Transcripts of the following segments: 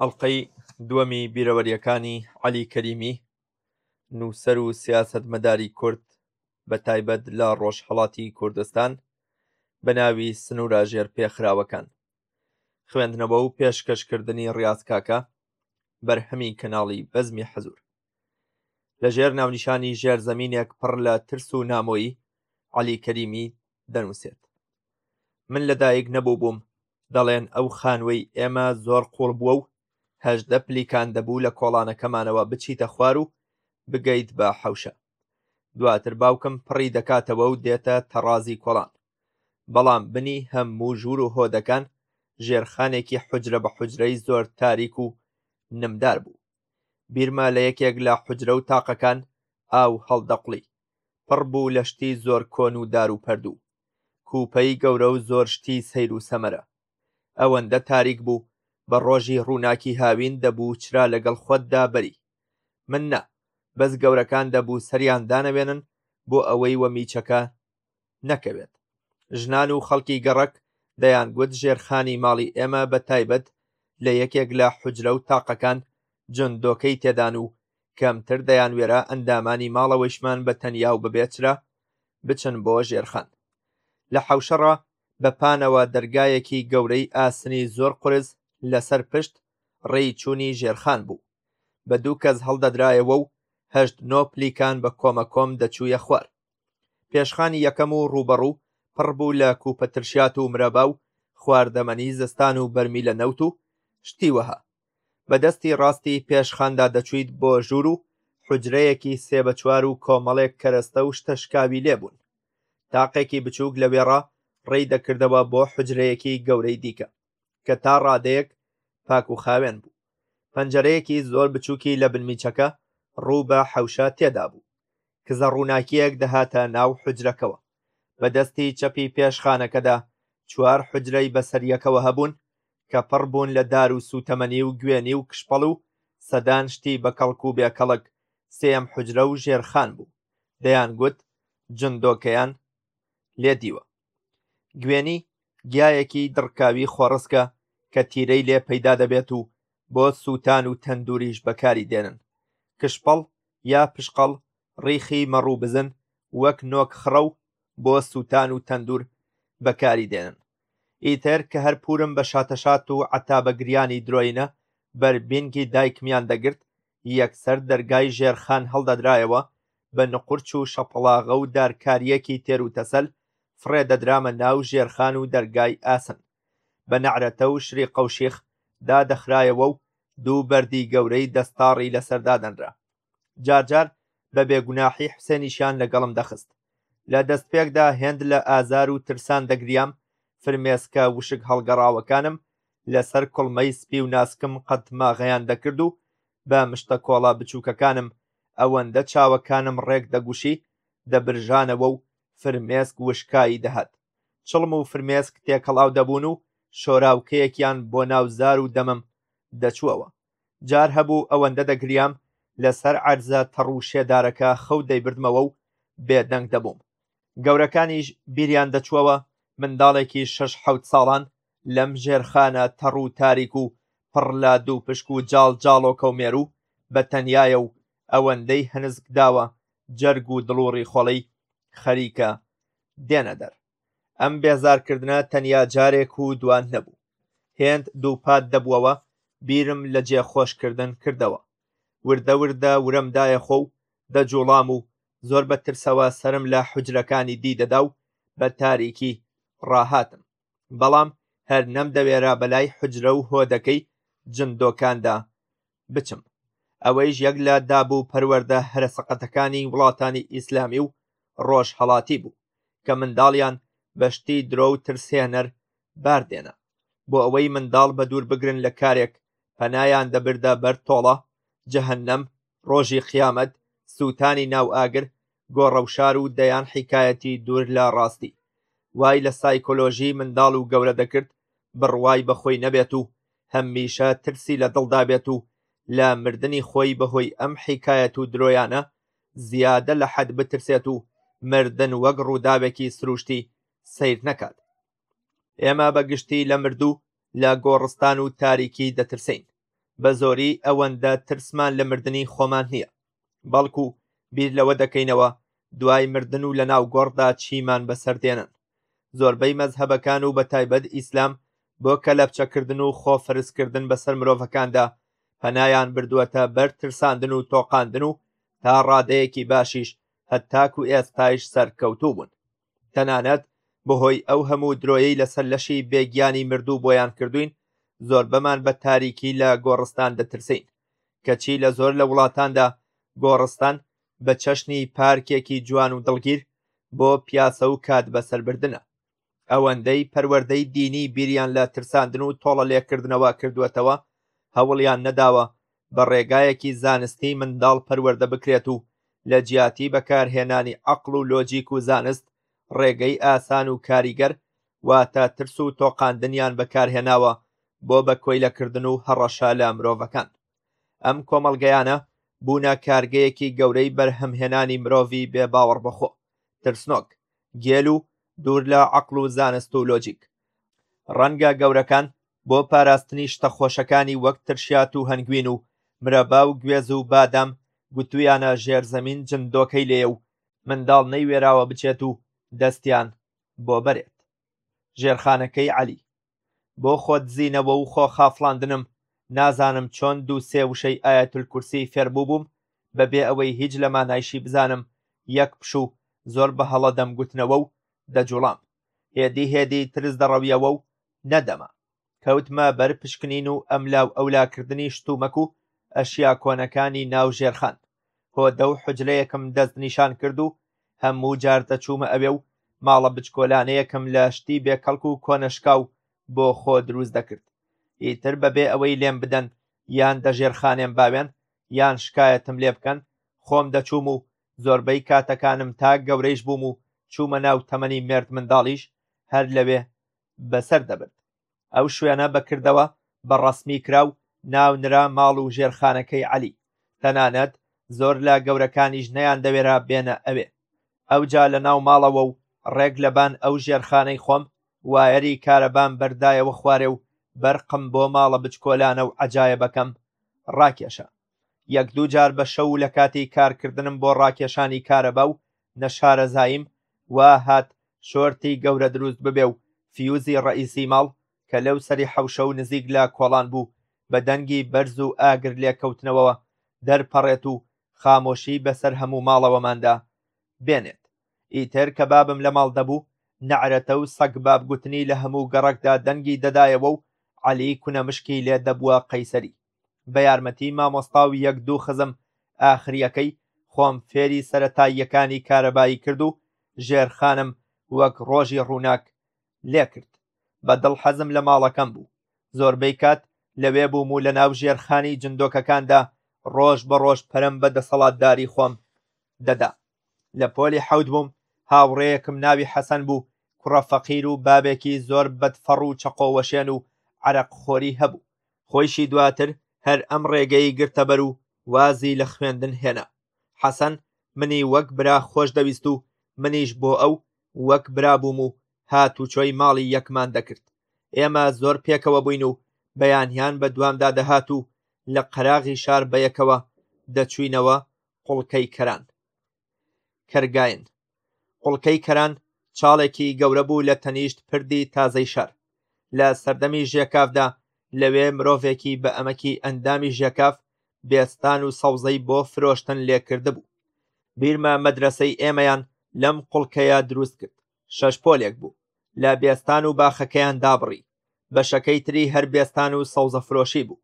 ئەڵقەی دووەمی بیرەوەریەکانی عەلی کەریمی نووسەر و سیاسەتمەداری کورد بە تایبەت لە ڕۆژهەڵاتی کوردستان بە ناوی سنوورە ژێر پێخراوەکان خوێندنەوە و پێشکەشکردنی ڕاستکاکە بەرهەمی کەناڵی بەزمی حەزور لە ژێر ناونیشانی ژێر زمینێک پڕ لە ترس و نامۆیی عەلی کەریمی دەنووسێت من لەدایک نەبوو بووم دەڵێن ئەو خانووی ئێمە زۆر قوڵ بووە و هەژدە پلیکان دەبوو لە کۆڵانەکەمانەوە بچیتە خوار و بگەیت بە حەوشە دواتر باوکم پڕی دەکاتەوە و دێتە تەڕازی کۆڵان بەڵام بنی هەموو ژوور و هۆدەکان ژێرخانێکی حجرە بە حجرەی زۆر تاریک و نمدار بوو بیرمە لە یەکێک لە حجرە و تاقەکان ئاو هەڵدەقڵی پڕ بوو لە شتی زۆر کۆن و دار و پەرد و کوپەی گەورە و زۆر شتی سەیر و سەمەرە. ئەوەندە تاریک بوو بە ڕۆژی ڕووناکی هاوین دەبوو چرا لەگەڵ خۆتدا بەری. من نا، بەس گەورەکان دەبوو سەریان دانەوێنن بۆ ئەوەی وە میچەکە نەکەوێت ژنان و خەڵکی گەڕەک دەیانگوت ژێرخانی ماڵی ئێمە بە تایبەت لە یەکێک لە حجرە و تاقەکان جندۆکەی تێدان و کەمتر دەیان وێرا ئەندامانی ماڵەوەیشمان بە تەنیا و بەبێچرا بچن بۆ ژێرخان لە حەوشەڕە بە پانەوە دەرگایەکی گەورەی ئاسنی زۆر قرس لەسەر پشت ڕێی چوونی ژێرخان بوو بە دوو کەس هەڵدەدرایەوە و هەشت نۆ پلیکان بە کۆمە کۆم دەچوویە خوار پێشخانی یەکەم و ڕووبەڕوو پڕ بوو لە کوپە ترشات و مرەبا و خواردەمەنی زستان و بەرمیلە نەوت و شتی وەها بە دەستی ڕاستی پێشخاندا دەچوویت بۆ ژوور و حجرەیەکی سێ بە چوار و کۆمەڵێک کەرەستە و شتە شکاوی لێبوون تاقێکی بچووک لە وێڕا ڕێی دەکردەوە بۆ حجرەیەکی گەورەی دیکە کە تا ڕادەیەک پاک و خاوێن بوو پەنجەرەیەکی زۆر بچووکی لە بنمیچەکە ڕوو بە حەوشە تێدا بوو کزە ڕووناکیەک دەهاتە ناو حجرەکەوە بە دەستی چەپی پێشخانەکەدا چوار حجرەی بەسەریەکەوە هەبوون کە پڕ بوون لە دار و سووتەمەنی و گوێنی و کشپەڵ و سەدان شتی بە کەڵک و بێکەڵک سێم حجرە و ژێرخان بوو دەیان گوت جندۆکەیان لێ دیوە گوێنی گیایەکی دڕکاوی خۆڕسکە کە تیرەی لێ پەیدا دەبێت و بۆ سووتان و تەندوریش بەکاری دێنن کشپەڵ یا پشقەڵ ڕیخی مەڕوو بزن وەک نۆک خڕە و بۆ سووتان و تەندور بەکاری دێنن ئیتر کە هەر پورم بە شاتەشات و عەتابە گریانی درۆینە بەر بینگی دایکمیان دەگرت یەکسەر دەرگای ژێرخان هەڵدەدرایەوە بە نقورچ و شەپەڵاغە و دارکارییەکی تێروتەسەل فڕێ دەدرامە ناو ژێرخان و دەرگای ئاسن بە نەعرەتە و شریقە و شیخ دادەخرایەوە و دوو بەردی گەورەی دەستاڕی لەسەر دادەنرا جارجار بە بێگوناحی حوسێنیشیان لەگەڵم دەخست لە دەستپێکدا هێند لە ئازار و ترسان دەگریام فرمێسکە وشک هەڵگەڕاوەکانم لەسەر کوڵمەی سپی و ناسکم قەتماغەیان دەکرد و بە مشتە کۆڵە بچووکەکانم ئەوەندە چاوەکانم ڕێک دەگوشی دەبرژانەوە و فرمێسک وشکایی دەهات چڵم و فرمێسک تێکەڵاو دەبوون و شۆراوکەیەکیان بۆ ناو زار و دەمم دەچووەوە جار هەبوو ئەوەندە دەگریام لەسەر عەرزە تەڕ و شێدارەکە خەو دەیبردمەوە و بێدەنگ دەبووم گەورەکانیش بیریان دەچووەوە منداڵێکی شەش حەوت ساڵان لەم ژێرخانە تەڕ و تاریک و پڕ لە دووپشک و جاڵجاڵۆکە و مێروو بە تەنیایە و ئەوەندەی هەنسک داوە جەرگ و دڵ و ڕیخۆڵەی خەریکە دێنە دەر. ئەم بێزارکردنە تەنیا جارێک و دوا نەبوو. هێند دووپات دەبووەوە، بیرم لە جێ خۆشکردن کردەوە. وردە وردە ورەم دایە خۆ و دەجووڵام و زۆر بە ترسەوە سەرم لە حوجرەکانی دی دەدا و بە تاریکی ڕاهاتم بەڵام هەر نەمدەوێرا بەلای حجرە و هۆدەکەی جندۆکاندا بچم ئەوەیش یەک لە داب و پەروەردە هەرە سەقەتەکانی وڵاتانی ئیسلامی و ڕۆژهەڵاتی بوو کە منداڵیان بە شتی درۆ و ترسێنەر باردێنا بۆ ئەوەی منداڵ بە دوور بگرن لە کارێک پەنایان دەبردە بەر تۆڵە جەهنم ڕۆژی قیامەت، سووتانی ناو ئاگر، گۆڕەوشار و دەیان حیکایەتی دوور لە ڕاستی، وای لە سایکۆلۆژیی منداڵ و گەورە دەکرد بڕوای بە خۆی نەبێت و هەمیشە ترسی لە دڵدا بێت و لە مردنی خۆی بەهۆی ئەم حیکایەت و درۆیانە زیادە لە حەد بترسێت و مردن وەک ڕووداوێکی سرووشتی سەیر نەکات. ئێمە بە گشتی لە مردوو لە گۆڕستان و تاریکی دەترسین بە زۆری ئەوەندە ترسمان لە مردنی خۆمان نییە بەڵکو بیر لەوە دەکەینەوە دوای مردن و لە ناو گۆڕدا چیمان بەسەردێنن زۆربەی مەزهبەکان و بە تایبەت ئیسلام بۆ کە لەپچەکردن و خۆفرزکردن بەسەر مرۆڤەکاندا پەنایان بردووەتە بەر ترساندن و تۆقاندن و تا ڕادەیەکی باشیش هەتاکو ئێستایش سەرکەوتوو بوون تەنانەت بەهۆی ئەو هەموو درۆیەی لەسەر لەشی بێگیانی مردوو بۆیان کردوین زۆربەمان بە تاریکی لە گۆڕستان دەترسین کەچی لە زۆر لە وڵاتاندا گۆڕستان بە چەشنی پارکێکی جوان و دڵگیر بۆ پیاسە و کات بەسەربردنە ئەوەندەی پەروەردەی دینی بیریان لە ترساندن و تۆڵە لێکردنەوە کردووەتەوە هەوڵیان نەداوە بە ڕێگایەکی زانستی منداڵ پەروەردە بکرێت و لە جیاتی بەکارهێنانی عقل و لۆجیک و زانست ڕێگەی ئاسان و کاریگەر واتە ترس و تۆقاندنیان بەکارهێناوە بۆ بە کۆیلەکردن و هەڕەشە لە مرۆڤەکان ئەم کۆمەڵگەیانە بوونە کارگەیەکی گەورەی بەرهەمهێنانی مرۆڤی بێ باوەڕ بەخۆ ترسنۆک گێل و دوور لە عقل و زانست و لۆجیک ڕەنگە گەورەکان بۆ پاراستنی شتە خۆشەکانی وەک ترشیات و هەنگوین و مرەبا و گوێز و بادام گوتویانە ژێرزەمین جندۆکەی لێیە و منداڵ نەیوێراوە بچێت و دەستیان بۆ بەرێت ژێرخانەکەی عەلی بۆ خۆت زینەوە و خۆ خافڵاندنم نازانم چۆن دوو سێ وشەی ئاەتل کورسی فێربوو بووم بەبێ ئەوەی هیچ لە مانایشی بزانم یەک پشوو زۆر بە هەڵە دەمگوتنەوە و دەجوڵام هێدی هێدی ترس دەڕەویەوە و نەدەما کەوتمە بەر پشکنین و ئەملا و ئەولاکردنی شتومەک و ئەشیا کۆنەکانی ناو ژێرخان هۆدە و حجرەیەکم دەست نیشان کرد و هەموو جار دەچوومە ئەوێ و ماڵە بچکۆلانەیەکم لە شتی بێکەڵک و کۆنەشکاو بۆ خۆ دروست دەکرد ئیتر بەبێ ئەوەی لێم بدەن یان دەژێرخانێن باوێن یان شکایەتم لێ بکەن خۆم دەچووم و زۆربەی کاتەکانم تا گەورەیش بووم و چوومە ناو تەمەنی مێردمنداڵیش هەر لەوێ بەسەر دەبرد. ئەو شوێنە بە کردەوە بە ڕەسمی کرا و ناونرا ماڵ و ژێرخانەکەی عەلی، تەنانەت زۆر لە گەورەکانیش نەیاندەوێرا بێنە ئەوێ. ئەوجا لە ناو ماڵەوە و ڕێک لەبان ئەو ژێرخانەی خۆم، وایەری کارەبام بەردایەوە خوارێ و بەرقم بۆ ماڵە بچکۆلانە و عەجایەبەکەم ڕاکێشا. یەک دوو جار بە شەو و لە کاتی کارکردنم بۆ ڕاکێشانی کارەبا و نەشارەزاییم وا هات شۆرتی گەورە دروست ببێ و فیوزی ڕەئیسی ماڵ کە لەو سەری حەوشە و نزیک لە کۆڵان بوو بە دەنگی بەرز و ئاگرلێکەوتنەوەوە دەرپەڕێت و خامۆشی بەسەر هەموو ماڵەوەماندا بێنێت. ئیتر کە بابم لە ماڵ دەبوو نەعرەتە و سەگباب گوتنی لە هەموو گەڕەکدا دەنگی دەدایەوە و عەلی کونەمشکی لێ دەبووە قەیسەری. بە یارمەتی مامۆستا و یەک دوو خزم ئاخرییەکەی خۆم فێری سەتاییەکانی کارەبایی کرد و ژێرخانم وەک ڕۆژی ڕووناک لێکرد بە دڵ حەزم لە ماڵەکەم بوو زۆربەی کات لەوێ بووم و لە ناو ژێرخانی جندۆکەکاندا ڕۆژ بە ڕۆژ پەرم بە دەسەڵاتداری خۆم دەدا لە پۆلی حەوت بووم هاوڕێیەکم ناوی حەسەن بوو کوڕە فەقیر و بابێکی زۆر بەدفەڕ و چەقۆوەشێن و عەرەق خۆری هەبوو خۆیشی دواتر هەر ئەم ڕێگەی گرتەبەر و وازی لە خوێندن هێنا. حەسەن منی وەک برا خۆش دەویست و منیش بۆ ئەو وەک برا بووم و هاتوچۆی ماڵی یەکمان دەکرد. ئێمە زۆر پێکەوە بووین و بەیانیان بە دوامدا دەهات و لە قەراغی شار بەیەکەوە دەچووینەوە قوڵکەی کەران. کەرگاین قوڵکەی کەران چاڵێکی گەورە بوو لە تەنیشت پردی تازەی شار لە سەردەمی ژێکافدا لەوێ مرۆڤێکی بە ئەمەکی ئەندامی ژێکاف بێستان و سەوزەی بۆ فرۆشتن لێکرد بوو بیرمە مەدرسەی ئێمەیان لەم قوڵکەیە دروست کرد شەش پۆلێک بوو لە بێستان و باخەکەیان دابڕی، بەشەکەی تری هەر بێستان و سەوزەفرۆشی بوو.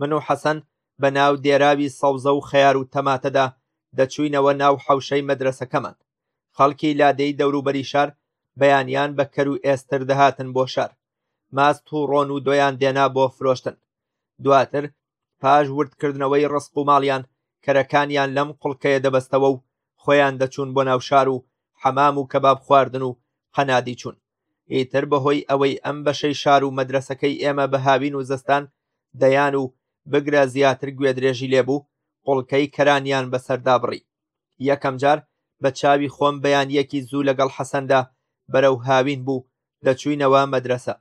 من و حەسەن بە ناو دێراوی سەوزە و خەیار و تەماتەدا دەچووینەوە ناو حەوشەی مەدرەسەکەمان. خەڵکی لادێی دەوروبەری شار بەیانیان بە کەر و ئێستر دەهاتن بۆ شار. ماست و ڕۆن و دۆیان دێنا بۆ فرۆشتن. دواتر پاش وردکردنەوەی ڕسق و ماڵیان کەرەکانیان لەم قڵکەیە دەبەستەوە و خۆیان دەچوون بۆ ناوشار و حەمام و کەباب خواردن و قەنادی چوون ئیتر بەهۆی ئەوەی ئەم بەشەی شار و مەدرسەکەی ئێمە بە هاوین و زستان دەیان و بگرە زیاتر گوێدرێژی لێبوو قڵکەی کەرانیان بەسەردا بڕی یەکەم جار بە چاوی خۆم بەیانیەکی زوو لەگەڵ حەسەندا بەرەو هاوین بوو دەچوینەوە مەدرسە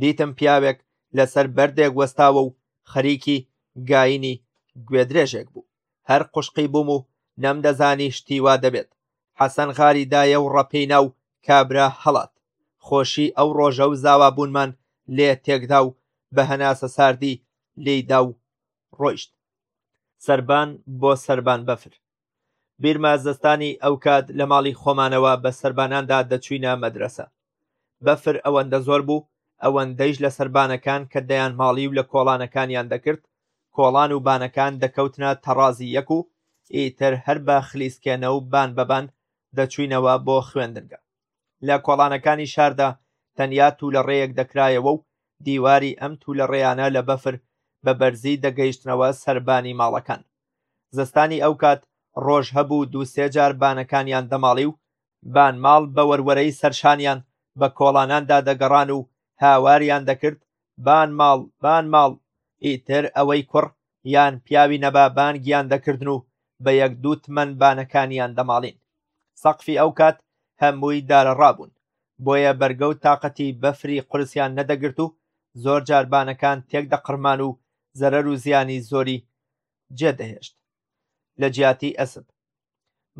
دیتم پیاوێک لەسەر بەردێک وەستاوە و خەریکی گاینی گوێدرێژێک بوو هەر قوشقی بووم و نەمدەزانی شتیوا دەبێت حەسەن غاری دایە و ڕەپی ناو کابرا هەڵات خۆشی ئەو ڕۆژە و زاوابوونمان لێ تێکدا و بە هەناسە ساردی لێیدا و ڕۆیشت سربان بۆ سربان بەفر بیرمە زستانی ئەو کات لە ماڵی خۆمانەوە بە سەرباناندا دەچوینە مەدرەسە بەفر ئەوەندە زۆر بوو ئەوەندەیش لە سەربانەکان کە دەیان ماڵی و لە کۆڵانەکانیان دەکرد کۆڵان و بانەکان دەکەوتنە تەڕازی یەک و ئیتر هەر بە خلیسکێنە و بان بەبان دەچوینەوە بۆ خوێندنگە لە کۆڵانەکانی شاردا تەنیا تولەڕێیەک دەکرایەوە و دیواری ئەم تولەڕێیانە لە بەفر بە بەرزی دەگەیشتنەوە سەربانی ماڵەکان زستانی ئەو کات ڕۆژ هەبوو دوو سێ جار بانەکانیان دەماڵی و بان ماڵ بە وەروەرەی سەرشانیان بە کۆڵاناندا دەگەڕان و هاواریان دەکرد بان ماڵ بان ماڵ ئیتر ئەوەی کوڕ یان پیاوی نەبا بانگیان دەکردن و بە یەک دوو تمەن بانەکانیان دەماڵین سەقفی ئەو کات هەمووی دارە ڕابوون بۆیە بەرگە و تااقەتی بەفری قرسیان نەدەگرت و زۆر جاربانەکان تێک دەقڕمان و زەرەر و زیانی زۆری جێدەهێشت لە جیاتی ئەسپ.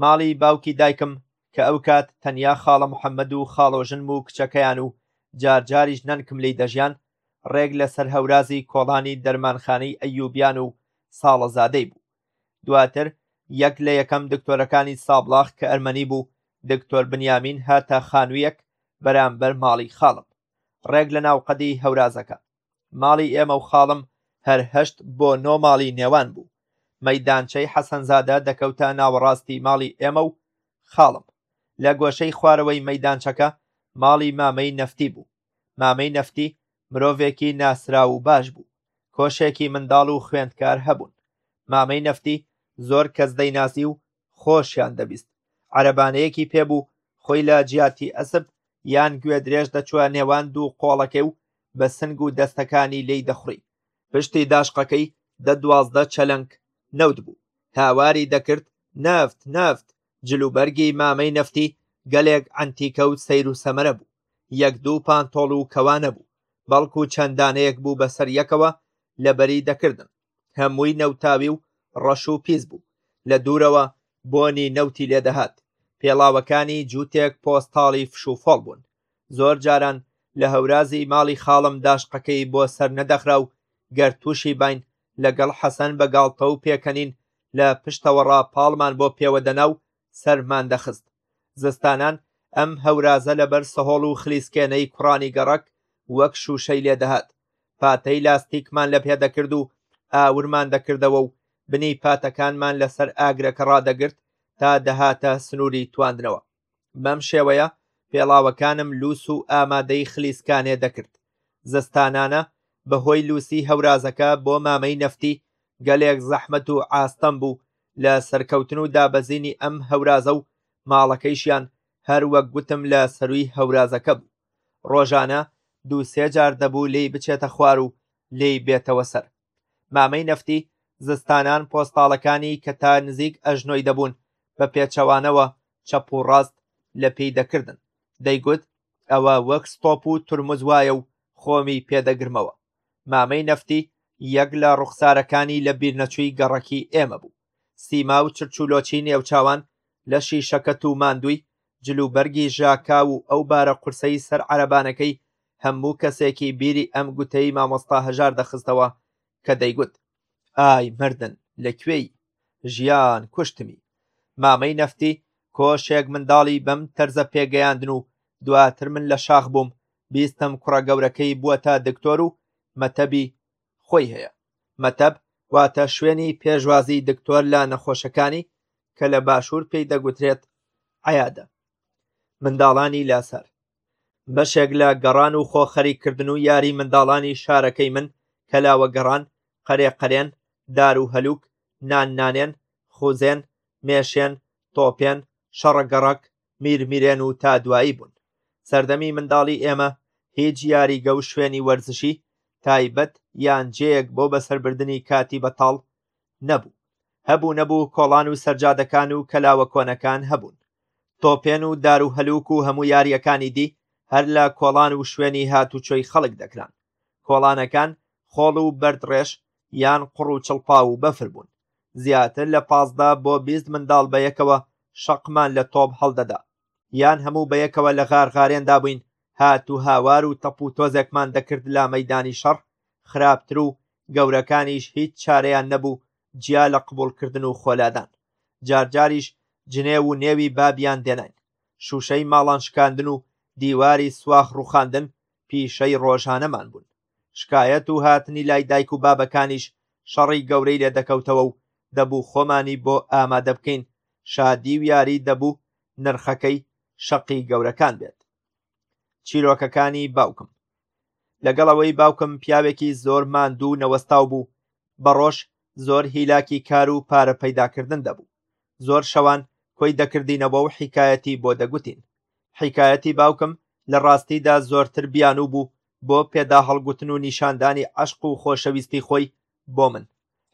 ماڵی باوکی دایکم کە ئەو کات تەنیا خاڵە محەممەد و خاڵۆژنم و کچەکەیان و جارجاریش نەنکم لی دەژیان ڕێک لەسەر هەورازی کۆڵانی دەرمانخانەی ئەیوبیان و ساڵەزادەی بوو دواتر یەک لە یەکەم دکتۆرەکانی سابڵاخ کە ئەرمەنی بوو دکتۆر بنیامین هاتە خانوویەک بەرامبەر ماڵی خاڵم ڕێک لە ناوقەدی هەورازەکە ماڵی ئێمە و خاڵم هەر هەشت بۆ نۆ ماڵی نێوان بوو مەدانچەی حەسەنزادە دەکەوتە ناوەڕاستی ماڵی ئێمە و خاڵم لە گۆشەی خوارەوەی مەدانچەکە ماڵی مامەی نەفتی بوو مامەی نەفتی مرۆڤێکی ناسرا و باش بوو کۆشێکی منداڵ و خوێندکار هەبوون مامەی نەفتی زۆر کەس دەیناسی و خۆشیان دەبیست عەرەبانەیەکی پێ بوو خۆی لە جیاتی ئەسپ یان گوێ درێژ دەچوە نێوان دوو قۆڵەکەی و بە سنگ و دەستەکانی لێی دەخوڕی پشتی داشقەکەی دە دوازدە چەلەنک نەوت بوو هاواری دەکرد نەفت نەفت جلوبەرگی مامەی نەفتی گەلێک عەنتیکە و سەیر و سەمەرە بوو یەک دوو پانتۆڵ و کەوانە بوو بەڵکو چەندانەیەک بوو بەسەر یەکەوە لەبەری دەکردن هەمووی نەوتاوی و ڕەش و پیس بوو لە دوورەوە بۆنی نەوتی لێدەهات پێڵاوەکانی جووتێک پۆستاڵی فشوفۆڵ بوون زۆر جاران لە هەورازی ماڵی خاڵم داشقەکەی بۆ سەر نەدەخرا و گەر تووشی باین لەگەڵ حەسەن بە گاڵتە و پێکەنین لە پشتەوەڕا پاڵمان بۆ پێوە دەنا و سەرمان دەخست زستانان ئەم هەورازە لەبەر سەهۆڵ و خلیسکێنەی کوڕانی گەڕەک وەک شووشەی لێدەهات پاتەی لاستیکمان لە پێدەکرد و ئاورمان دەکردەوە و بنی پاتەکانمان لەسەر ئاگرەکە ڕادەگرت تا دەهاتە سنووری تواندنەوە بەم شێوەیە پێڵاوەکانم لوس و ئامادەی خلیسکانێ دەکرد زستانانە بەهۆی لوسی هەورازەکە بۆ مامەی نەفتی گەلێک زەحمەت و ئاستەم بوو لە سەرکەوتن و دابەزینی ئەم هەورازە و ماڵەکەیشیان هەر وەک گوتم لە سەرووی هەورازەکە بوو ڕۆژانە دوو سێ جار دەبوو لێی بچێتە خوار و لێی بێتەوە سەر مامەی نەفتی زستانان پۆستاڵەکانی کە تا نزیک ئەژنۆی دەبوون بە پێچەوانەوە چەپ و ڕاست لە پێی دەکردن دەیگوت ئەوە وەک ستۆپ و تورمز وایە و خۆمی پێدەگرمەوە مامەی نەفتی یەک لە ڕوخسارەکانی لە بیرنەچووی گەڕەکی ئێمە بوو سیما و چرچولۆچی نێوچاوان لە شیشەکەت و ماندووی جلوبەرگی ژاکاو و ئەو بارە قورسەی سەر عەرەبانەکەی هەموو کەسێکی بیری ئەم گوتەی مامۆستا هەژار دەخستەوە کە دەیگوت ئای مردن لە کوێی ژیان کوشتمی مامەی نەفتی کۆشێک منداڵی بەم تەرزە پێگەیاندن و دواتر من لە شاخ بووم بیستم کوڕە گەورەکەی بووە تا دکتۆر و مەتەبی خۆی هەیە مەتەب واتە شوێنی پێشوازی دکتۆر لە نەخۆشەکانی کە لە باشوور پێی دەگوترێت عیادە منداڵانی لاسەر بەشێک لە گەڕان و خۆ خەریککردن و یاری منداڵانی شارەکەی من کەلاوە گەڕان قەرێ قەرێن دار و هەلووک نان نانێن خوزێن مێشێن تۆپێن شەڕە گەڕەک میرمیرێن و تا دوایی بوون سەردەمی منداڵی ئێمە هیچ یاریگە و شوێنی وەرزشی تایبەت یان جێیەک بۆ بەسەربردنی کاتی بەتاڵ نەبوو هەبوو نەبوو کۆڵان و سەرجادەکان و کەلاوە کۆنەکان هەبوون تۆپێن و دار و هەلوک و هەموو یاریەکانی دی هەر لە کۆڵان و شوێنی هاتوچۆی خەڵک دەکران کۆڵانەکان خۆڵ و بەردڕێش یان قڕ و چڵپا و بەفر بوون زیاتر لە پازدە بۆ بیست منداڵ بەیەکەوە شەقمان لە تۆپ هەڵدەدا یان هەموو بەیەکەوە لە غارغارێندا بووین، هات و هاوار و تەپ و تۆزێکمان دەکرد لە مەیدانی شەڕ، خراپتر و گەورەکانیش هیچ چارەیان نەبوو جیا لە قبوڵکردن و خۆلادان. جارجاریش جنێو و نێوی بابیان دێناین. شووشەی ماڵان شکاندن و دیواری سواخ ڕووخاندن پیشەی ڕۆژانەمان بوون. شکایەت و هاتنی لای دایک و بابەکانیش شەڕی گەورەی لێ دەکەوتەوە و دەبوو خۆمانی بۆ ئامادە بکەین، شادی و یاری دەبوو نرخەکەی شەقی گەورەکان بێت. چیرۆکەکانی باوکم لەگەڵ ئەوەی باوکم پیاوێکی زۆر ماندوو و نەوەستاو بوو، بە ڕۆژ زۆر هیلاکی کار و پارە پەیداکردن دەبوو، زۆر شەوان کۆی دەکردینەوە و حیکایەتی بۆ دەگوتین. حیکایەتی باوکم لە ڕاستیدا زۆرتر بیانوو بوو بۆ پێدا هەڵگوتن و نیشاندانی عەشق و خۆشەویستی خۆی بۆ من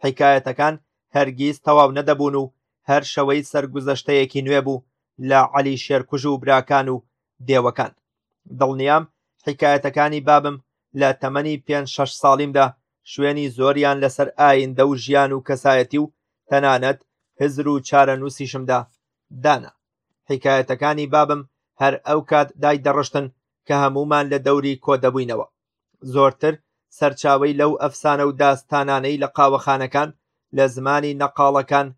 حیکایەتەکان هەرگیز تەواو نەدەبوون و هەر شەوەی سەرگوزەشتەیەکی نوێ بوو لە عەلی شێرکوژ و براکان و دێوەکان دڵنیام حیکایەتەکانی بابم لە تەمەنی پێ شەش ساڵیمدا شوێنی زۆریان لەسەر ئایندە و ژیان و کەسایەتی و تەنانەت هزر و چارەنووسیشمدا دانا حیکایەتەکانی بابم هەر ئەو کات دای دەڕشتن کە هەمومان لە دەوری کۆ دەبووینەوە زۆرتر سەرچاوی لەو ئەفسانە و داستانانەی لە قاوەخانەکان لە زمانی نەقاڵەکان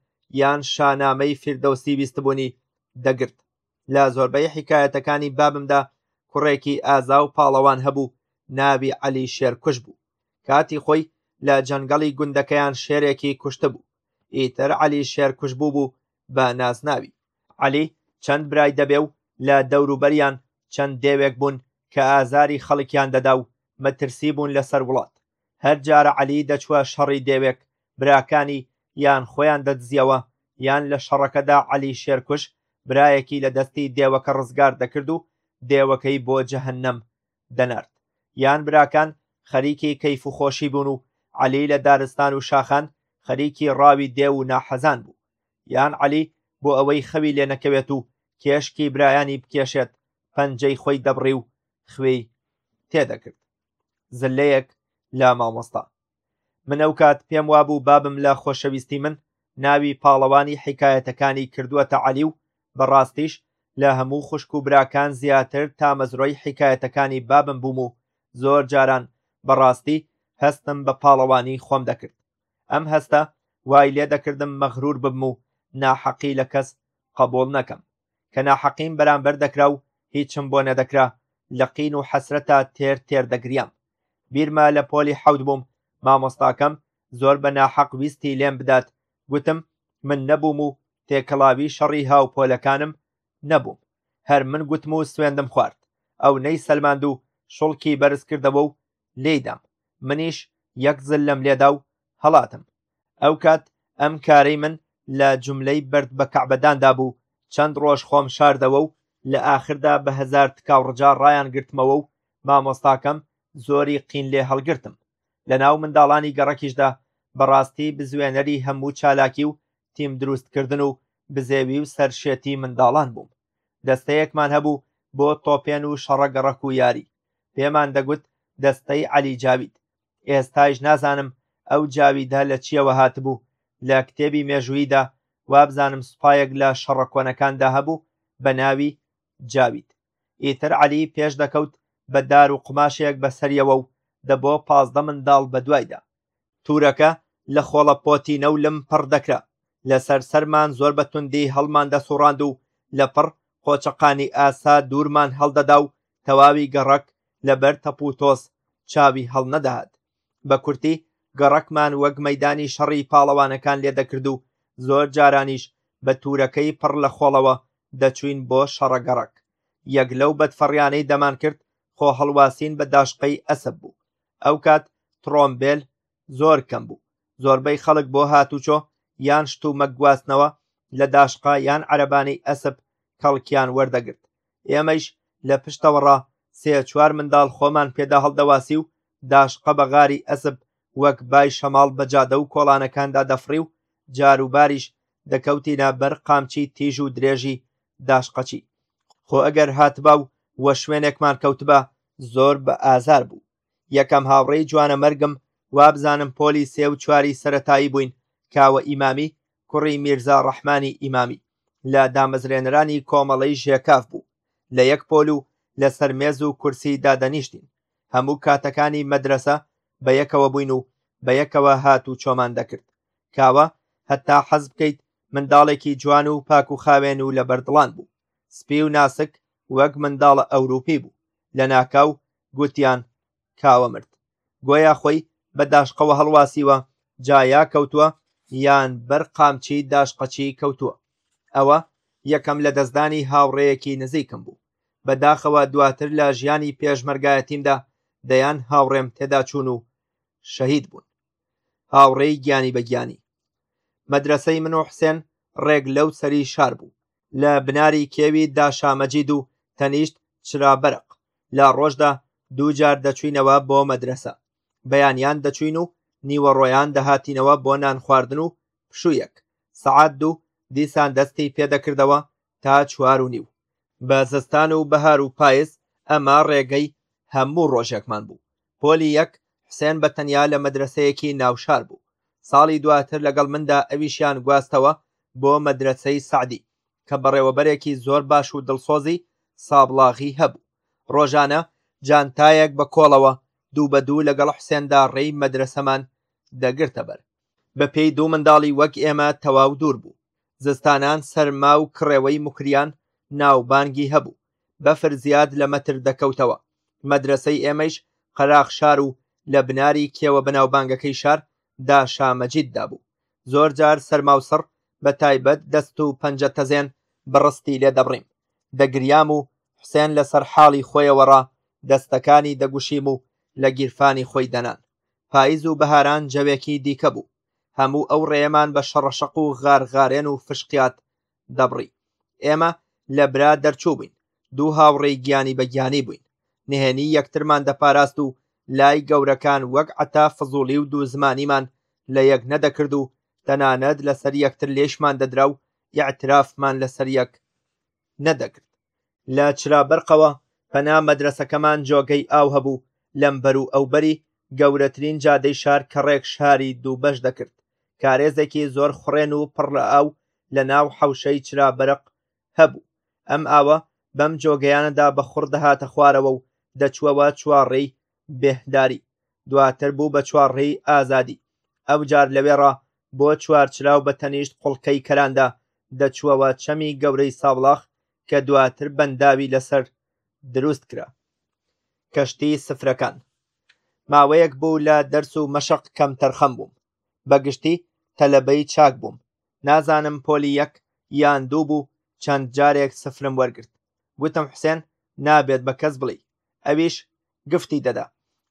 یان شانامەی فیردەوسی ویستبوونی دەگرت لە زۆربەی حیکایەتەکانی بابمدا کوڕێکی ئازا و پاڵەوان هەبوو ناوی عەلی شێرکوش بوو کاتی خۆی لە جەنگەڵی گوندەکەیان شێرێکی کوشتبوو ئیتر عەلی شێرکوش بوو بوو بە نازناوی عەلی چەند برای دەبێ و لە دەوروبەریان چەند دێوێک بوون کە ئازاری خەڵکیان دەدا و مەترسی بوون لەسەر وڵات هەر جارە عەلی دەچووە شەڕی دێوێک براکانی یان خۆیان دەدزیەوە یان لە شەڕەکەدا عەلی شێرکوش برایەکی لە دەستی دێوەکە ڕزگار دەکرد و دێوەکەی بۆ جەهەنەم دەنارد یان براکان خەریکی کەیف و خۆشی بوون و عەلی لە دارستان و شاخان خەریکی ڕاوی دێو و ناحەزان بوو یان عەلی بۆ ئەوەی خەوی لێ نەکەوێت و کێشکی برایانی بکێشێت پەنجەی خۆی دەبڕی و خوێی تێدەکرد زلەیەک لە مامۆستا من ئەو کات پێم وابوو بابم لە خۆشەویستی من ناوی پاڵەوانی حیکایەتەکانی کردووەتە عەلی و بەڕاستیش لە هەموو خوشک و براکان زیاتر تامەزرۆی حیکایەتەکانی بابم بووم و زۆر جاران بەڕاستی هەستم بە پاڵەوانی خۆم دەکرد ئەم هەستە وای لێ دەکردم مەغرور ببم و ناحەقی لە کەس قبوڵ نەکەم کە ناحەقیم بەرامبەر دەکرا و هیچم بۆ نەدەکرا لە قین و حەسرەتا تێر تێر دەگریام بیرمە لە پۆلی حەوت بووم مامۆستاکەم زۆر بە ناحەق ویستی لێم بدات گوتم من نەبووم و تێکەڵاوی شەڕی هاو پۆلەکانم نەبووم هەر من گوتم و سوێندم خوارد ئەو نەی سەلماند و شڵکی بەرز کردەوە و لێیدام منیش یەک زللەم لێدا و هەڵاتم ئەو کات ئەم کارەی من لە جملەی بەرد بە کەعبەداندا بوو چەند ڕۆژ خۆم شاردەوە و لە ئاخردا بە هەزار تکاو ڕجا ڕایان گرتمەوە و مامۆستاکەم زۆری قین لێ هەڵگرتم لە ناو منداڵانی گەڕەکیشدا بەڕاستی بزوێنەری هەموو چالاکی و تیم دروستکردن و بزێوی و سەرشێتی منداڵان بووم دەستەیەکمان هەبوو بۆ تۆپێن و شەڕە گەڕەک و یاری پێمان دەگوت دەستەی عەلی جاوید ئێستایش نازانم ئەو جاویدە لە چیەوە هاتبوو لە کتێبی مێژوویدا وابزانم سوپایەک لە شەڕە کۆنەکاندا هەبوو بە ناوی جاوید ئیتر عەلی پێش دەکەوت بە دار و قوماشێک بەسەریەوە و دە بۆ پازدە منداڵ بە دوایدا تورەکە لە خۆڵە پۆتینە و لم پڕ دەکرا، لەسەر سەرمان زۆر بە توندی هەڵمان دەسوڕاند و لە پڕ قۆچەقانی ئاسا دوورمان هەڵدەدا و تەواوی گەڕەک لە بەر تەپ و تۆز چاوی هەڵنەدەهات. بە کورتی گەڕەکمان وەک مەیدانی شەڕی پاڵەوانەکان لێ دەکرد و زۆر جارانیش بە تورەکەی پڕ لە خۆڵەوە دەچووین بۆ شەڕە گەڕەک. یەک لەو بەدفەڕیانەی دەمانکرد خۆ هەڵواسین بە داشقەی ئەسپ بوو. ئەو کات ترۆمبێل زۆر کەم بوو زۆربەی خەڵک بۆ هاتوچۆ یان شتومە گواستنەوە لە داشقا یان عەربانەی ئەسپ کەڵکیان وەردەگرت ئێمەیش لە پشتەوەڕا سێ چوار منداڵ خۆمان پێدا هەڵدەواسی و داشقە بە غاری ئەسب وەک بای شەماڵ بە جادە و کۆڵانەکاندا دەفڕی و جاروباریش دەکەوتینە بەر قامچی تیژ و درێژی داشقەچی خۆ ئەگەر هاتبا و وە شوێنێکمان کەوتبا زۆر بە ئازار بوو یەکەم هاوڕێی جوانەمەرگم وابزانم پۆلی سێ و چواری سەرەتایی بووین کاوە ئیمامی کوڕی میرزا ڕەحمانی ئیمامی لە دامەزرێنەرانی کۆمەڵەی ژێکاف بوو لە یەک پۆل و لەسەر مێز و کورسی دادەنیشتین هەموو کاتەکانی مەدرسە بە یەکەوە بووین و بە یەکەوە هات و چۆمان دەکرد کاوە هەتا حەز بکەیت منداڵێکی جوان و پاک و خاوێن و لە بەردڵان بوو سپی و ناسک وەک منداڵە ئەوروپی بوو لەناکاو گوتیان کاوە مرد گۆیا خۆی بە داشقەوە هەڵواسیوە جا یا کەوتووە یان بەر قامچی داشقەچی کەوتووە ئەوە یەکەم لە دەستدانی هاوڕێیەکی نزیکم بوو بەداخەوە دواتر لە ژیانی پێشمەرگایەتیمدا دەیان هاوڕێم تێدا چوون و شەهید بوون هاوڕێی گیانی بە گیانی مەدرسەی من و حسێن ڕێک لەو سەری شار بوو لە بناری کێوی داشامەجید و تەنیشت چرابەرق لە ڕۆژدا دووجار دەچوینەوە بۆ مەدرەسە بەیانیان دەچوین و نیوەڕۆیان دەهاتینەوە بۆ نان خواردن و پشوویەک سەعات دوو دیسان دەستی پێدەکردەوە تا چوار و نیو بە زستان و بەهار و پایز ئەمە ڕێگەی هەموو ڕۆژێکمان بوو پۆلی یەک حسێن بە تەنیا لە مەدرەسەیەکی ناوشار بوو ساڵی دواتر لەگەڵ مندا ئەویشیان گواستەوە بۆ مەدرەسەی سەعدی کە بەڕێوەبەرێکی زۆر باش و دڵسۆزی سابڵاغی هەبوو ڕۆژانە جانتایەک بە کۆڵەوە دوو بە دوو لەگەڵ حسێندا ڕێی مەدرەسەمان دەگرتە بەر بە پێی دوو منداڵی وەک ئێمە تەواو دوور بوو زستانان سەرما و کڕێوەی مکریان ناوبانگی هەبوو بەفر زیاد لە مەتر دەکەوتەوە مەدرەسەی ئێمەیش قەراخ شار و لە بناری کێوە بەناوبانگەکەی شار دا شا مەجید دابوو زۆر جار سەرما و سڕ بە تایبەت دەست و پەنجە تەزێن بڕستی لێ دەبڕیم دەگریام و حسێن لەسەر حاڵی خۆیەوەڕا دەستەکانی دەگوشیم و لە گیرفانی خۆی دەنان پاییز و بەهاران جەوێکی دیکە بوو هەموو ئەو ڕێمان بە شەڕەشەق و غارغارێن و فشقیات دەبڕی ئێمە لە برا دەرچوو بووین دوو هاوڕێی گیانی بە گیانی بووین نهێنی یەکترمان دەپاراست و لای گەورەکان وەک عتا فزوڵی و دوو زمانیمان لە یەک نەدەکرد و تەنانەت لەسەر یەکتر لێشمان دەدرا و یاعترافمان لەسەر یەک نەدەکرد لە چرابەرقەوە پەنا مەدرەسەکەمان جۆگەی ئاو هەبوو لەم بەر و ئەو بەری گەورەترین جادەی شار کە ڕێک شاری دوو بەش دەکرد کارێزێکی زۆر خوڕێن و پڕ لە ئاو لە ناو حەوشەی چرابەرق هەبوو ئەم ئاوە بەم جۆگەیانەدا بە خوڕ دەهاتە خوارەوە و دەچووەوە چوارڕێی بێهداری دواتر بوو بە چوارڕێی ئازادی ئەوجار لەوێڕا بۆ چوارچراو بە تەنیشت قوڵکەی کەراندا دەچووەوە چەمی گەورەی سابڵاخ کە دواتر بەنداوی لەسەر دروست کرا کەشتی سفرەکان ماوەیەک بوو لە دەرس و مەشق کەمتەرخەم بووم بەگشتی تەلەبەی چاک بووم نازانم پۆلی یەک یان دوو بوو چەند جارێک سفرم وەرگرت گوتم حسێن نابێت بە کەس بڵی ئەویش گفتی دەدا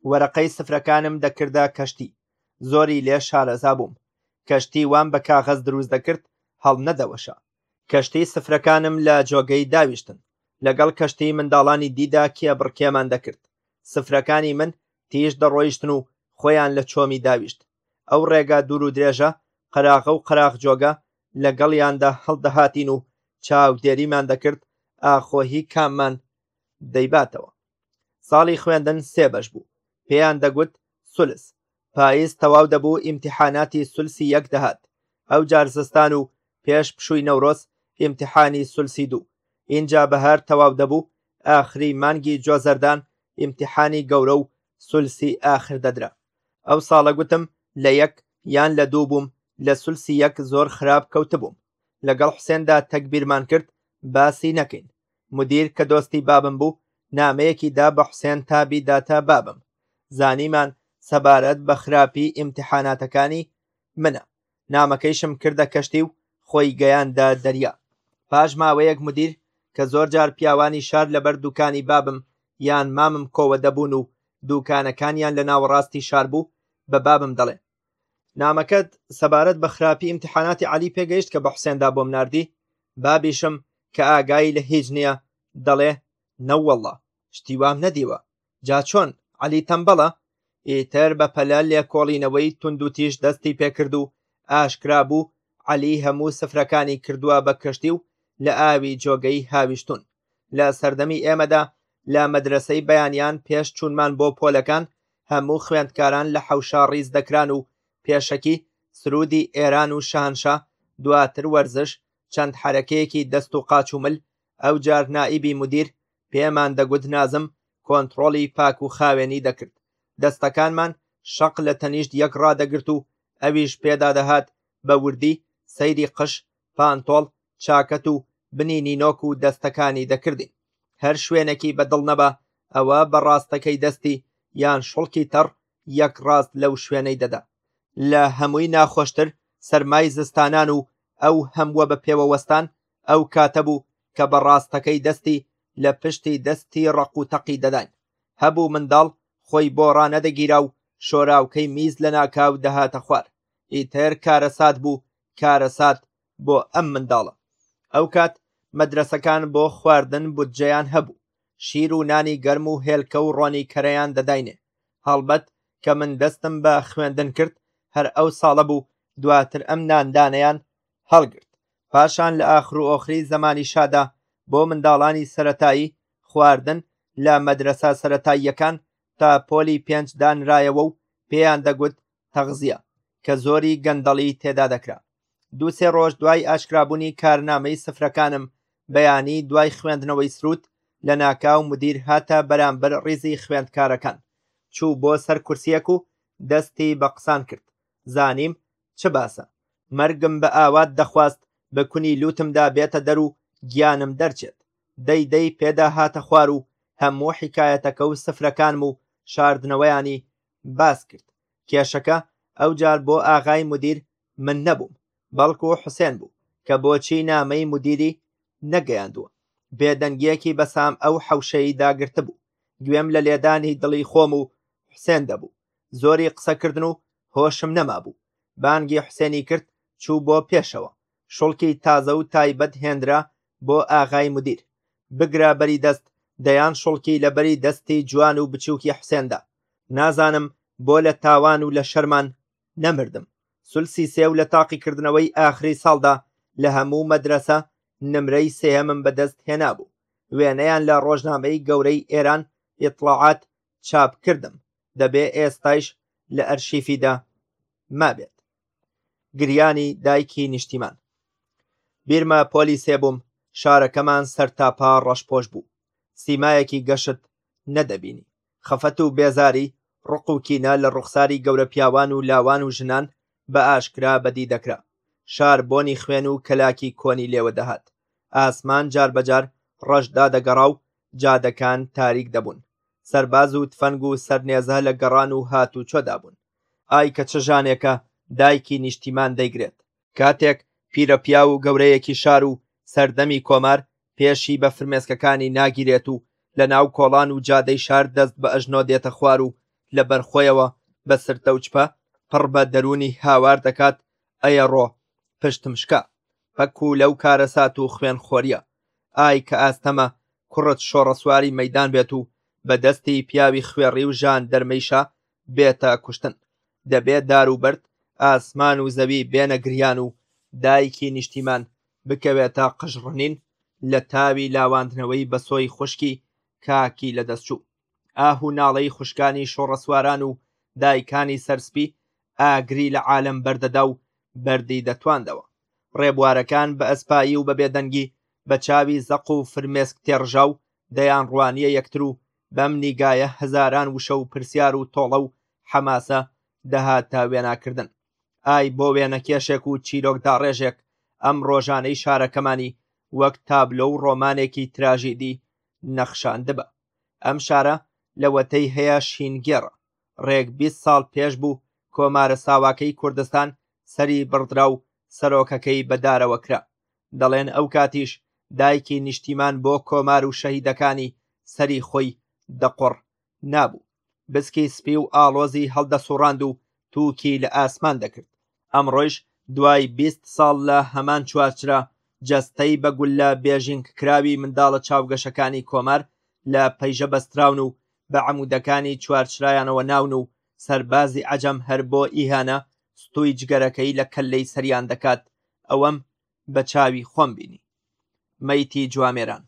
وەرەقەی سفرەکانم دەکردە کەشتی زۆری لێ شارەزا بووم کەشتی وام بە کاغەز دروست دەکرد هەڵنەدەوەشا کەشتی سفرەکانم لە جۆگەی داویشتن لەگەڵ کەشتی منداڵانی دیدا کێبڕکێمان دەکرد سفرەکانی من تیژ دەڕۆیشتن و خۆیان لە چۆمی داویشت ئەو ڕێگا دوور و درێژە قەراغە و قەراغ جۆگە لەگەڵیاندا هەڵدەهاتین و چاودێریمان دەکرد ئاخۆهی کاممان دەیباتەوە ساڵی خوێندن سێ بەش بوو پێیان دەگوت سولس پاییز تەواو دەبوو ئیمتحاناتی سولسی یەک دەهات ئەو جار زستان و پێش پشووی نەورۆز ئیمتحانی سولسی دوو ئینجا بەهار تەواو دەبوو ئاخری مانگی جۆزەردان ئیمتحانی گەورە و سولسی ئاخر دەدرا ئەو ساڵە گوتم لە یەک یان لە دوو بووم لە سولسی یەک زۆر خراپ کەوتبووم لەگەڵ حسێندا تەکبیرمان کرد باسی نەکەین مدیر کە دۆستی بابم بوو نامەیەکی دا بە حوسێن تا بیداتە بابم زانیمان سەبارەت بە خراپی ئیمتیحاناتەکانی منە نامەکەیشم کردە کەشتی و خۆی گەیاندە دەریا پاش ماوەیەک مدیر کە زۆر جار پیاوانی شار لەبەر دوکانی بابم یان مامم کۆوە دەبوون و دوکانەکانیان لە ناوەڕاستی شار بوو بە بابم دەڵێ نامەکەت سەبارەت بە خراپی ئیمتحاناتی عەلی پێگەیشت کە بە حوسێندا بۆم ناردی بابیشم کە ئاگایی لە هیچ نییە دەڵێ نەوەڵڵا شتی وام نەدیوە جا چۆن عەلی تەمبەڵە ئیتر بە پەلە لێکۆڵینەوەی تونند و تیش دەستی پێکرد و ئاشکرا بوو عەلی هەموو سفرەکانی کردووە بە کەشتی و لە ئاوی جۆگەی هاویشتون لە سەردەمی ئێمەدا لە مەدرسەی بەیانیان پێش چوونمان بۆ پۆلەکان هەموو خوێندکاران لە حەوشە ڕیز دەکران و پێشەکی، سروودی ئێران و شەهەنشا، دواتر وەرزش، چەند حەرەکەیەکی دەست و قاچ و مل، ئەوجار نائیبی مودیر، پێمان دەگوت نازم، کۆنتڕۆڵی پاک و خاوێنی دەکرد. دەستەکانمان شەق لە تەنیشت یەک ڕادەگرت و ئەویش پێدا دەهات، بە وردی، سەیری قژ، پانتۆڵ چاکەت و بنی نینۆک و دەستەکانی دەکردین هەر شوێنێکی بەدڵ نەبا ئەوە بە ڕاستەکەی دەستی یان شڵکی تەڕ یەک ڕاست لەو شوێنەی دەدا لە هەمووی ناخۆشتر سەرمای زستانان و ئەو هەمووە بە پێوەوەستان ئەو کاتە بوو کە بە ڕاستەکەی دەستی لە پشتی دەستی ڕق و تەقی دەداین هەبوو منداڵ خۆی بۆ ڕانەدەگیرا و شۆراوکەی میز لە ناکاو دەهاتە خوار ئیتر کارەسات بوو کارەسات بۆ ئەم منداڵە ئەو کات مەدرەسەکان بۆ خواردن بودجەیان هەبوو شیر و نانی گەرم و هێلکە و ڕۆنی کەرەیان دەداینێ هەڵبەت کە من دەستم بە خوێندن کرد هەر ئەو ساڵە بوو دواتر ئەم ناندانیان هەڵگرت پاشان لە ئاخر و ئۆخری زەمانی شادا بۆ منداڵانی سەتایی خواردن لە مەدرسە سەتاییەکان تا پۆلی پێنج دانرایەوە و پێیان دەگوت تەغزیە کە زۆری گەندەڵی تێدا دەکرا دوو سێ ڕۆژ دوای ئاشکرابوونی کارنامەی سفرەکانم بەیانی دوای خوێندنەوەی سروود لە ناکاو مدیر هاتە بەرامبەر ڕیزی خوێندکارەکان چوو بۆ سەر کورسیەک و دەستی بە قسان کرد زانیم چ باسە مەرگم بە ئاوات دەخواست بە کونی لوتمدا بێتە دەر و گیانم دەرچێت دەی دەی پێدا هاتە خوار و هەموو حکایەتەکە و سفرەکانم و شاردنەوەیانی باس کرد کێشەکە ئەوجار بۆ ئاغای مدیر من نەبووم بەڵکو حوسێن بوو کە بۆچی نامەی مدیری نەگەیاندووە بێدەنگیەکی بەسام ئەو حەوشەی داگرتبوو گوێم لە لێدانی دڵی خۆم و حوسێن دەبوو زۆری قسەکردن و هۆشم نەمابوو بانگی حوسێنی کرد چوو بۆ پێشەوە شڵکی تازە و تایبەت هێنرا بۆ ئاغای مدیر بگرە بەری دەست دەیان شڵکی لە بەری دەستی جوان و بچووکی حوسێندا نازانم بۆ لە تاوان و لە شەرمان نەمردم سلسی سێ و لە تاقیکردنەوەی ئاخری ساڵدا لە هەموو مەدرسە نمرەی سێهمم بەدەست هێنابوو وێنەیان لە ڕۆژنامەی گەورەی ئێران ئیطلاعات چاپ کردم دەبێ ئێستایش لە ئەرشیفیدا مابێت گریانی دایکی نیشتیمان بیرمە پۆلی سێ بووم شارەکەمان سەر تاپا ڕەشپۆش بوو سیمایەکی گەشت نەدەبینی خەفەت و بێزاری ڕق و کینە لە ڕوخساری گەورە پیاوان و لاوان و ژنان بە ئاشکرا بەدی دەکرا شار بۆنی خوێن و کەلاکی کۆنی لێوە دەهات ئاسمان جار بەجار ڕەشدا دەگەڕا و جادەکان تاریک دەبوون سەرباز و تفەنگ و سەرنێزە لە گەڕان و هات و چۆدا بوون ئای کە چ ژانێکە دایکی نیشتیمان دەیگرێت. کاتێک پیرە پیاو و گەورەیەکی شار و سەردەمی کۆمار پێشی بە فرمێسکەکانی ناگیرێت و لە ناو کۆڵان و جادەی شار دەست بە ئەژنۆ دێتە خوار و لە بەرخۆیەوە بە سرتەوچپە پڕ بە دەروونی هاوار دەکات ئەیەڕۆ پشتم شکا پەکوو لەو کارەسات و خوێن خۆریە ئای کە ئاستەمە کوڕت شۆڕەسواری مەدان بێت و بە دەستی پیاوی خوێڕی و ژان دەرمەیشە بێتە کوشتن دەبێ دار و بەرد ئاسمان و زەوی بێنە گریان و دایکی نیشتیمان بکەوێتە قژڕنین لە تاوی لاواندنەوەی بەسۆی خوشکی کاکی لەدەستچوو ئاه و ناڵەی خوشکانی شۆڕەسواران و دایکانی سەرسپی ئاگری لە عالم بەردەدا و بەردی دەتواندەوە ڕێبوارەکان بە ئەسپایی و بە بێدەنگی بە چاوی زەق و فرمێسک تێڕژاو دەیان ڕوانیە یەکتر و بەم نیگایە هەزاران وشە و پرسیار و تۆڵە و حەماسە دەهاتە وێناکردن ئای بۆ وێنە کێشێک و چیرۆک داڕێژێک ئەم ڕۆژانەی شارەکەمانی وەک تابلۆ و ڕۆمانێکی تراژیدی نەخشاندبا ئەم شارە لەوەتەی هەیە شینگێڕە ڕێک بیست ساڵ پێش بوو کۆمارە ساواکەی کوردستان سەری بڕدرا و سەرۆکەکەی بەدارەوە کرا دەڵێن ئەو کاتیش دایکی نیشتیمان بۆ کۆمار و شەهیدەکانی سەری خۆی دەقڕ نابوو بسکی سپی و ئاڵۆزی هەڵدەسوڕاند و تووکی لە ئاسمان دەکرد ئەمڕۆیش دوای بیست ساڵ لە هەمان چوارچرا جەستەی بە گوللە بێژینگ کراوی منداڵە چاوگەشەکانی کۆمار لە پەیژە بەستراون و بە عەمودەکانی چوارچرایانەوە ناون و سەربازی عەجەم هەر بۆ ئیهانە ستووی جگەرەکەی لە کەللەی سەریان دەکات، ئەوەم بە چاوی خۆم بینی. مەیتی جوامێران.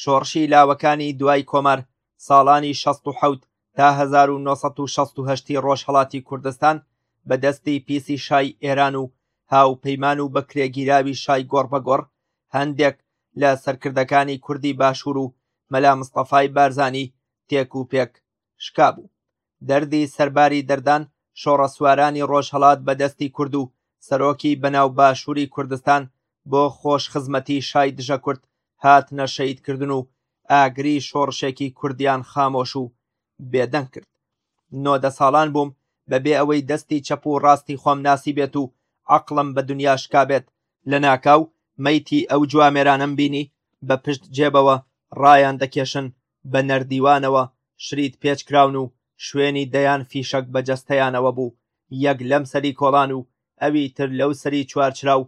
شۆڕشی لاوەکانی دوای کۆمار، ساڵانی شەست و حەوت تا هەزار و نۆ سەد و شەست و هەشت ی ڕۆژهەڵاتی کوردستان بە دەستی پیسی شای ئێران و هاوپەیمان و بەکرێگیراوی شای گۆڕبەگۆڕ هەندێک لە سەرکردەکانی کوردی باشوور و مەلا مستەفای بارزانی تێکوپێک شکابوو دەردی سەرباری دەردان شۆڕە سوارانی ڕۆژهەڵات بەدەستی کورد و سەرۆکی بەناو باشووری کوردستان بۆ خۆش خزمەتی شای دژە کورد هاتنە شەیدکردن و ئاگری شۆڕشێکی کوردیان خامۆش و بێدەنگ کرد نۆدە ساڵان بووم بەبێ ئەوەی دەستی چەپ و ڕاستی خۆم ناسی بێت و عقلم بە دنیا شکابێت لە ناکاو مەیتی ئەو جوامێرانەم بینی بە پشت جێبەوە ڕایان دەکێشن بە نەردیوانەوە شریت پێچ کراون و شوێنی دەیان فیشەک بە جەستەیانەوە بوو، یەک لەم سەری کۆڵان و ئەوی تر لەو سەری چوارچراو،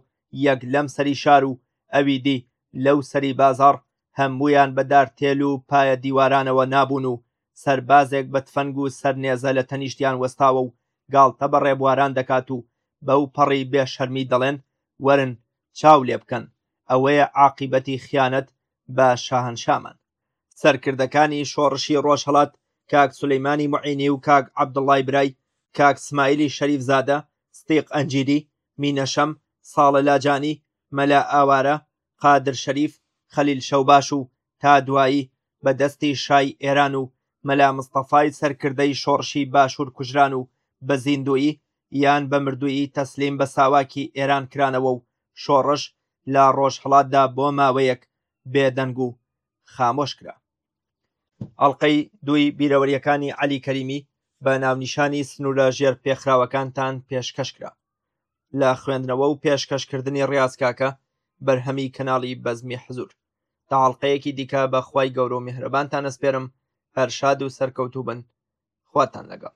یەک لەم سەری شار و ئەوی دی لەو سەری بازاڕ، هەموویان بە دارتێل و پایە دیوارانەوە نابوون و سەربازێک بە تفەنگ و سەر نێزە لە تەنیشتیان وەستاوە و گاڵتە بە ڕێبواران دەکات و بەو پەڕی بێ شەرمی دەڵێن، وەرن چاو لێ بکەن، ئەوەیە عاقیبەتی خیانەت بە شاهەنشامان. سەرکردەکانی شۆڕشی ڕۆژهەڵات کاک سولەیمانی موعینی و کاک عەبدوڵڵای برای، کاک سمایلی شەریفزادە، ستیق ئەنجیری، مینەشەم، ساڵە لاجانی، مەلا ئاوارە، قادر شەریف، خەلیل شەوباش و تا دوایی بە دەستی شای ئێران و مەلا مستەفای سەرکردەی شۆڕشی باشوور کوژران و بە زیندوویی یان بە مردوویی تەسلیم بە ساواکی ئێران کرانەوە و شۆڕش لە ڕۆژهەڵاتدا بۆ ماوەیەک بێدەنگ و خامۆش کرا ئەڵلقەی دوی بیرەوەریەکانی علی کەریمی بە ناونیشانی سنوورە ژێر پێخراوەکانتان پێشکەش کرا لە خوێندنەوە و پێشکەشکردنی ڕاستکاکە بەرهەمی کەناڵی بەزمی حزور تاڵلقەیەکی دیکە بە خی گەورە و میهرەبانتان ئەسپێرم هەرشاد و سەرکەوتوبن خواتان لەگەڵ